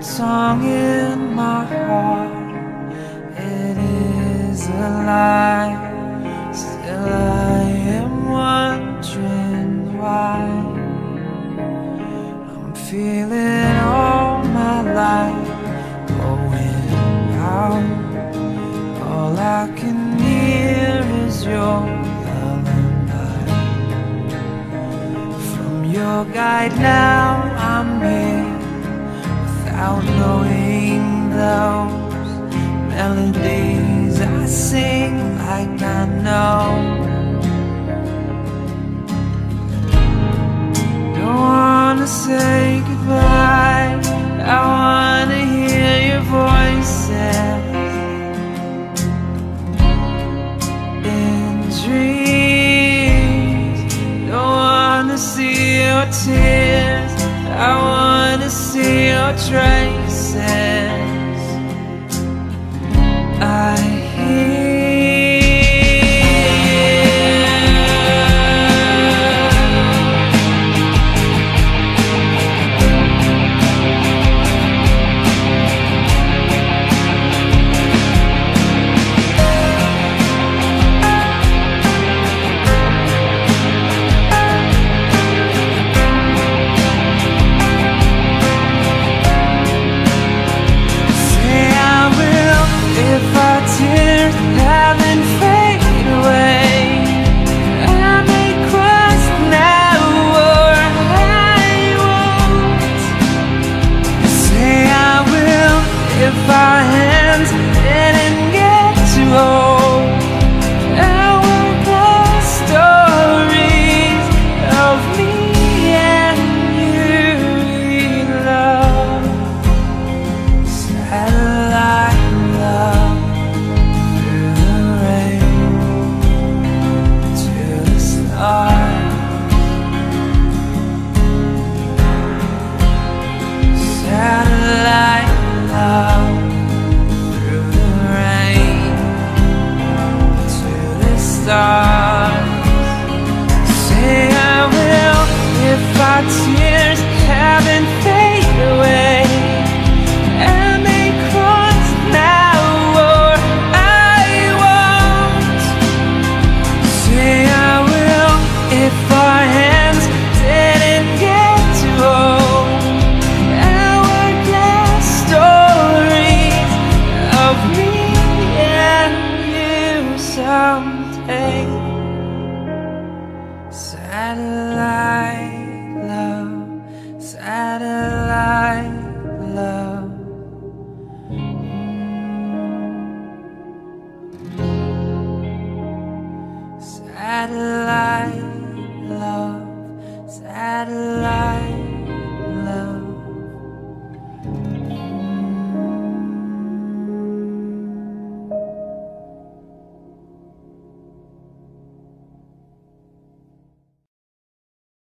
old song in my heart. It is alive Still I am wondering why. I'm feeling all my life going out. All I can hear is your lullaby. From your guide now I'm here without knowing those melodies I sing like I know. Don't wanna say goodbye. I wanna hear your voices in dreams. Don't wanna see your tears. See if our hands didn't get to hold. Stars. Say I will if I satellite love, satellite love. Satellite love, satellite.